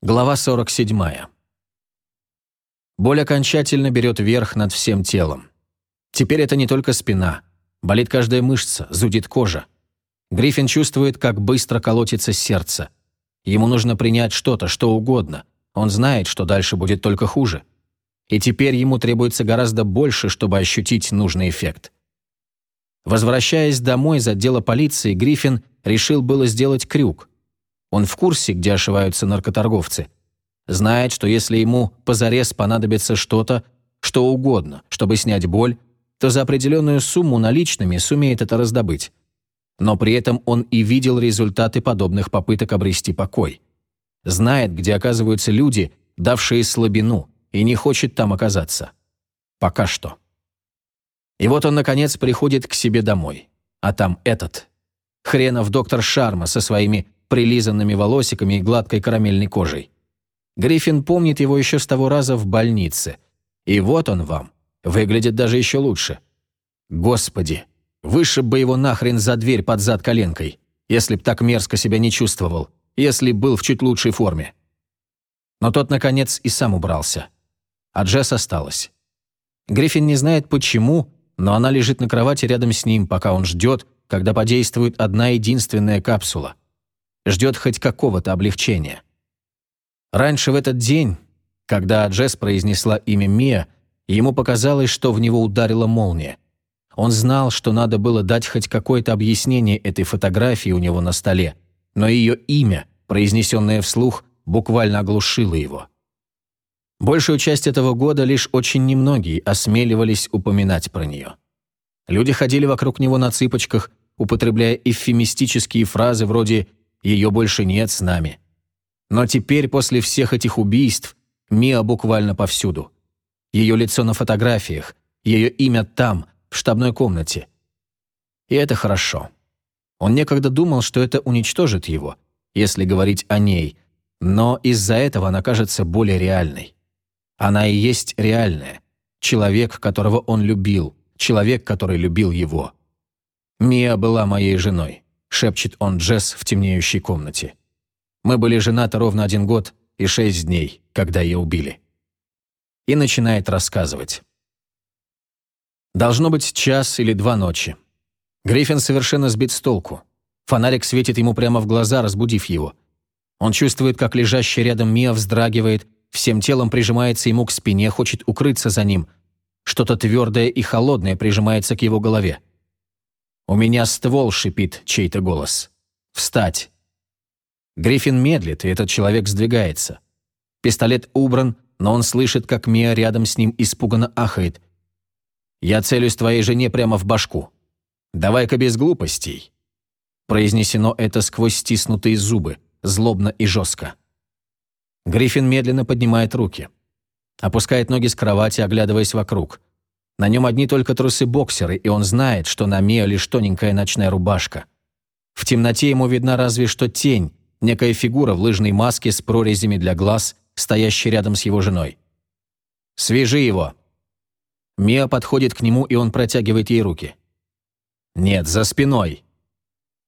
Глава 47. Боль окончательно берет верх над всем телом. Теперь это не только спина. Болит каждая мышца, зудит кожа. Гриффин чувствует, как быстро колотится сердце. Ему нужно принять что-то, что угодно. Он знает, что дальше будет только хуже. И теперь ему требуется гораздо больше, чтобы ощутить нужный эффект. Возвращаясь домой из отдела полиции, Гриффин решил было сделать крюк – он в курсе, где ошиваются наркоторговцы. Знает, что если ему позарез понадобится что-то, что угодно, чтобы снять боль, то за определенную сумму наличными сумеет это раздобыть. Но при этом он и видел результаты подобных попыток обрести покой. Знает, где оказываются люди, давшие слабину, и не хочет там оказаться. Пока что. И вот он, наконец, приходит к себе домой. А там этот. Хренов доктор Шарма со своими прилизанными волосиками и гладкой карамельной кожей. Гриффин помнит его еще с того раза в больнице. И вот он вам. Выглядит даже еще лучше. Господи, вышиб бы его нахрен за дверь под зад коленкой, если б так мерзко себя не чувствовал, если был в чуть лучшей форме. Но тот, наконец, и сам убрался. А Джесс осталась. Гриффин не знает почему, но она лежит на кровати рядом с ним, пока он ждет, когда подействует одна единственная капсула ждет хоть какого-то облегчения. Раньше в этот день, когда Джесс произнесла имя Мия, ему показалось, что в него ударила молния. Он знал, что надо было дать хоть какое-то объяснение этой фотографии у него на столе, но ее имя, произнесенное вслух, буквально оглушило его. Большую часть этого года лишь очень немногие осмеливались упоминать про нее. Люди ходили вокруг него на цыпочках, употребляя эвфемистические фразы вроде ее больше нет с нами. Но теперь, после всех этих убийств, Миа буквально повсюду. Ее лицо на фотографиях, ее имя там, в штабной комнате. И это хорошо. Он некогда думал, что это уничтожит его, если говорить о ней, но из-за этого она кажется более реальной. Она и есть реальная. Человек, которого он любил, человек, который любил его. Мия была моей женой. — шепчет он Джесс в темнеющей комнате. «Мы были женаты ровно один год и шесть дней, когда ее убили». И начинает рассказывать. Должно быть час или два ночи. Гриффин совершенно сбит с толку. Фонарик светит ему прямо в глаза, разбудив его. Он чувствует, как лежащая рядом Мия вздрагивает, всем телом прижимается ему к спине, хочет укрыться за ним. Что-то твердое и холодное прижимается к его голове. «У меня ствол», — шипит чей-то голос. «Встать!» Гриффин медлит, и этот человек сдвигается. Пистолет убран, но он слышит, как Мия рядом с ним испуганно ахает. «Я целюсь твоей жене прямо в башку. Давай-ка без глупостей». Произнесено это сквозь стиснутые зубы, злобно и жестко. Гриффин медленно поднимает руки. Опускает ноги с кровати, оглядываясь вокруг. На нем одни только трусы-боксеры, и он знает, что на Мио лишь тоненькая ночная рубашка. В темноте ему видна разве что тень, некая фигура в лыжной маске с прорезями для глаз, стоящая рядом с его женой. «Свяжи его!» Мия подходит к нему, и он протягивает ей руки. «Нет, за спиной!»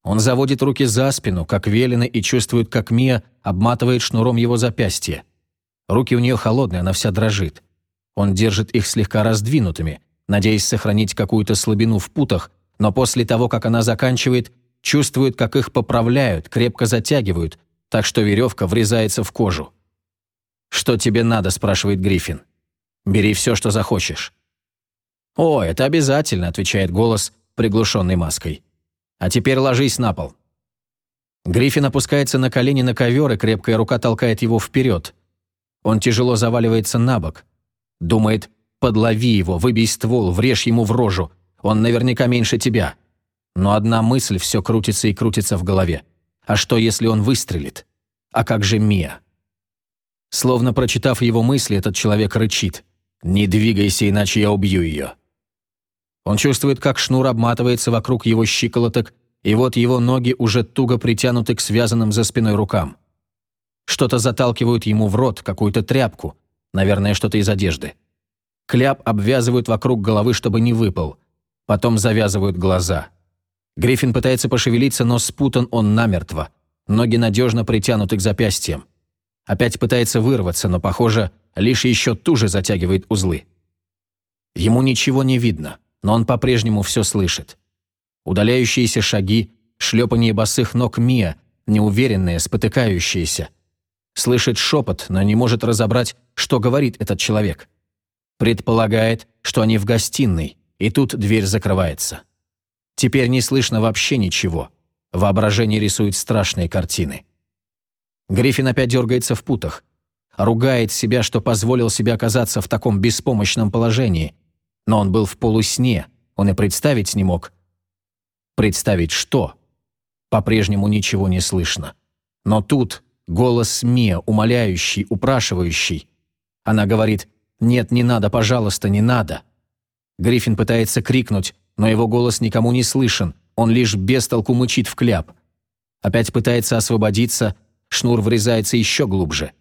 Он заводит руки за спину, как велено, и чувствует, как Мия обматывает шнуром его запястье. Руки у нее холодные, она вся дрожит. Он держит их слегка раздвинутыми, надеясь сохранить какую-то слабину в путах, но после того, как она заканчивает, чувствует, как их поправляют, крепко затягивают, так что веревка врезается в кожу. «Что тебе надо?» – спрашивает Гриффин. «Бери все, что захочешь». «О, это обязательно», – отвечает голос, приглушенный маской. «А теперь ложись на пол». Гриффин опускается на колени на ковер, и крепкая рука толкает его вперед. Он тяжело заваливается на бок. Думает, подлови его, выбей ствол, врежь ему в рожу. Он наверняка меньше тебя. Но одна мысль все крутится и крутится в голове. А что, если он выстрелит? А как же Мия? Словно прочитав его мысли, этот человек рычит. «Не двигайся, иначе я убью ее». Он чувствует, как шнур обматывается вокруг его щиколоток, и вот его ноги уже туго притянуты к связанным за спиной рукам. Что-то заталкивают ему в рот, какую-то тряпку, Наверное, что-то из одежды. Кляп обвязывают вокруг головы, чтобы не выпал. Потом завязывают глаза. Гриффин пытается пошевелиться, но спутан он намертво. Ноги надежно притянуты к запястьям. Опять пытается вырваться, но, похоже, лишь еще туже затягивает узлы. Ему ничего не видно, но он по-прежнему все слышит. Удаляющиеся шаги, шлепание босых ног Мия, неуверенные, спотыкающиеся. Слышит шепот, но не может разобрать, что говорит этот человек. Предполагает, что они в гостиной, и тут дверь закрывается. Теперь не слышно вообще ничего. Воображение рисует страшные картины. Гриффин опять дергается в путах. Ругает себя, что позволил себе оказаться в таком беспомощном положении. Но он был в полусне, он и представить не мог. Представить что? По-прежнему ничего не слышно. Но тут голос Мия, умоляющий, упрашивающий. Она говорит «Нет, не надо, пожалуйста, не надо». Гриффин пытается крикнуть, но его голос никому не слышен, он лишь без толку мычит в кляп. Опять пытается освободиться, шнур врезается еще глубже.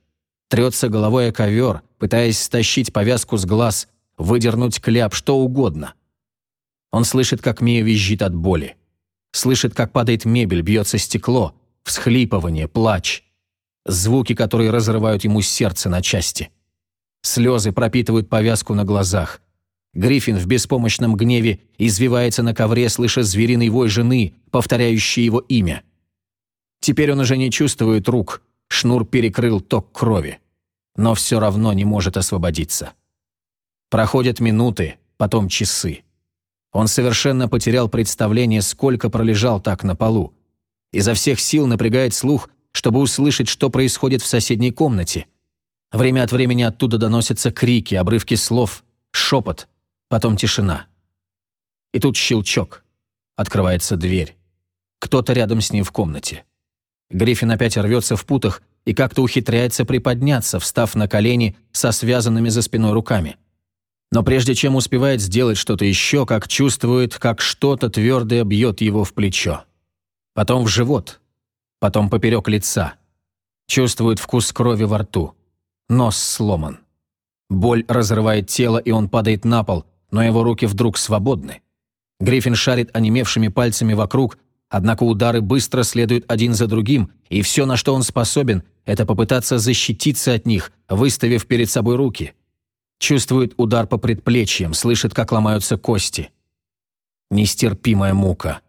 Трется головой о ковер, пытаясь стащить повязку с глаз, выдернуть кляп, что угодно. Он слышит, как Мия визжит от боли. Слышит, как падает мебель, бьется стекло, всхлипывание, плач. Звуки, которые разрывают ему сердце на части. Слезы пропитывают повязку на глазах. Гриффин в беспомощном гневе извивается на ковре, слыша звериный вой жены, повторяющий его имя. Теперь он уже не чувствует рук, шнур перекрыл ток крови, но все равно не может освободиться. Проходят минуты, потом часы. Он совершенно потерял представление, сколько пролежал так на полу. Изо всех сил напрягает слух, чтобы услышать, что происходит в соседней комнате. Время от времени оттуда доносятся крики, обрывки слов, шепот, потом тишина. И тут щелчок. Открывается дверь. Кто-то рядом с ним в комнате. Гриффин опять рвется в путах и как-то ухитряется приподняться, встав на колени со связанными за спиной руками. Но прежде чем успевает сделать что-то еще, как чувствует, как что-то твердое бьет его в плечо. Потом в живот. Потом поперек лица. Чувствует вкус крови во рту. Нос сломан. Боль разрывает тело, и он падает на пол, но его руки вдруг свободны. Гриффин шарит онемевшими пальцами вокруг, однако удары быстро следуют один за другим, и все, на что он способен, это попытаться защититься от них, выставив перед собой руки. Чувствует удар по предплечьям, слышит, как ломаются кости. Нестерпимая мука.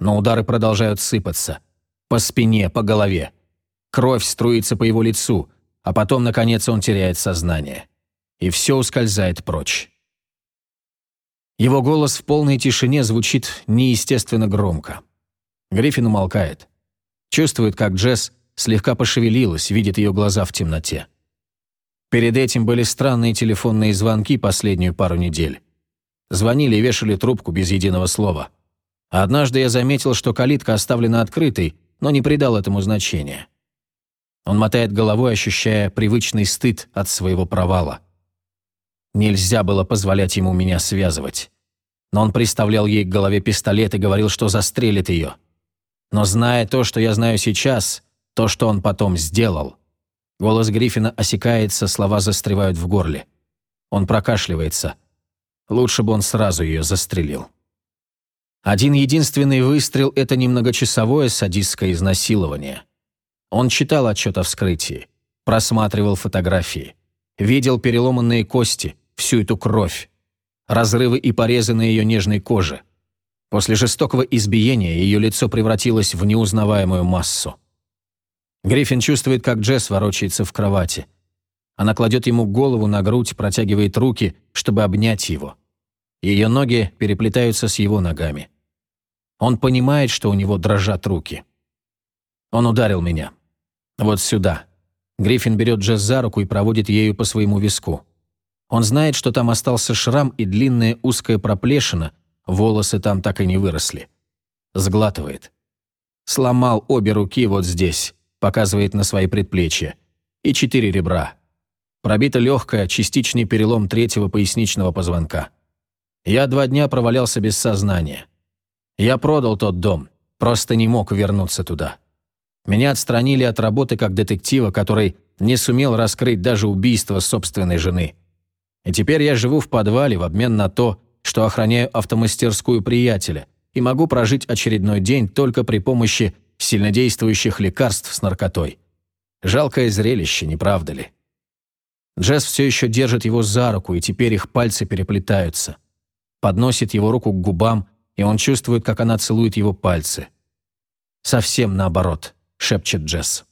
Но удары продолжают сыпаться. По спине, по голове. Кровь струится по его лицу, а потом, наконец, он теряет сознание. И все ускользает прочь. Его голос в полной тишине звучит неестественно громко. Гриффин умолкает. Чувствует, как Джесс слегка пошевелилась, видит ее глаза в темноте. Перед этим были странные телефонные звонки последнюю пару недель. Звонили и вешали трубку без единого слова. однажды я заметил, что калитка оставлена открытой, но не придал этому значения. Он мотает головой, ощущая привычный стыд от своего провала. Нельзя было позволять ему меня связывать. Но он приставлял ей к голове пистолет и говорил, что застрелит ее. Но зная то, что я знаю сейчас, то, что он потом сделал. Голос Гриффина осекается, слова застревают в горле. Он прокашливается. Лучше бы он сразу ее застрелил. Один единственный выстрел – это немногочасовое садистское изнасилование. Он читал отчет о вскрытии, просматривал фотографии, видел переломанные кости – всю эту кровь, разрывы и порезы на ее нежной коже. После жестокого избиения ее лицо превратилось в неузнаваемую массу. Гриффин чувствует, как Джесс ворочается в кровати. Она кладет ему голову на грудь, протягивает руки, чтобы обнять его. Ее ноги переплетаются с его ногами. Он понимает, что у него дрожат руки. Он ударил меня. Вот сюда. Гриффин берет Джесс за руку и проводит ею по своему виску. Он знает, что там остался шрам и длинная узкая проплешина, волосы там так и не выросли. Сглатывает. Сломал обе руки вот здесь, показывает на свои предплечья, и четыре ребра. Пробита легкая, частичный перелом третьего поясничного позвонка. Я два дня провалялся без сознания. Я продал тот дом, просто не мог вернуться туда. Меня отстранили от работы как детектива, который не сумел раскрыть даже убийство собственной жены. И теперь я живу в подвале в обмен на то, что охраняю автомастерскую приятеля и могу прожить очередной день только при помощи сильнодействующих лекарств с наркотой. Жалкое зрелище, не правда ли? Джесс все еще держит его за руку, и теперь их пальцы переплетаются. Подносит его руку к губам, и он чувствует, как она целует его пальцы. «Совсем наоборот», — шепчет Джесс.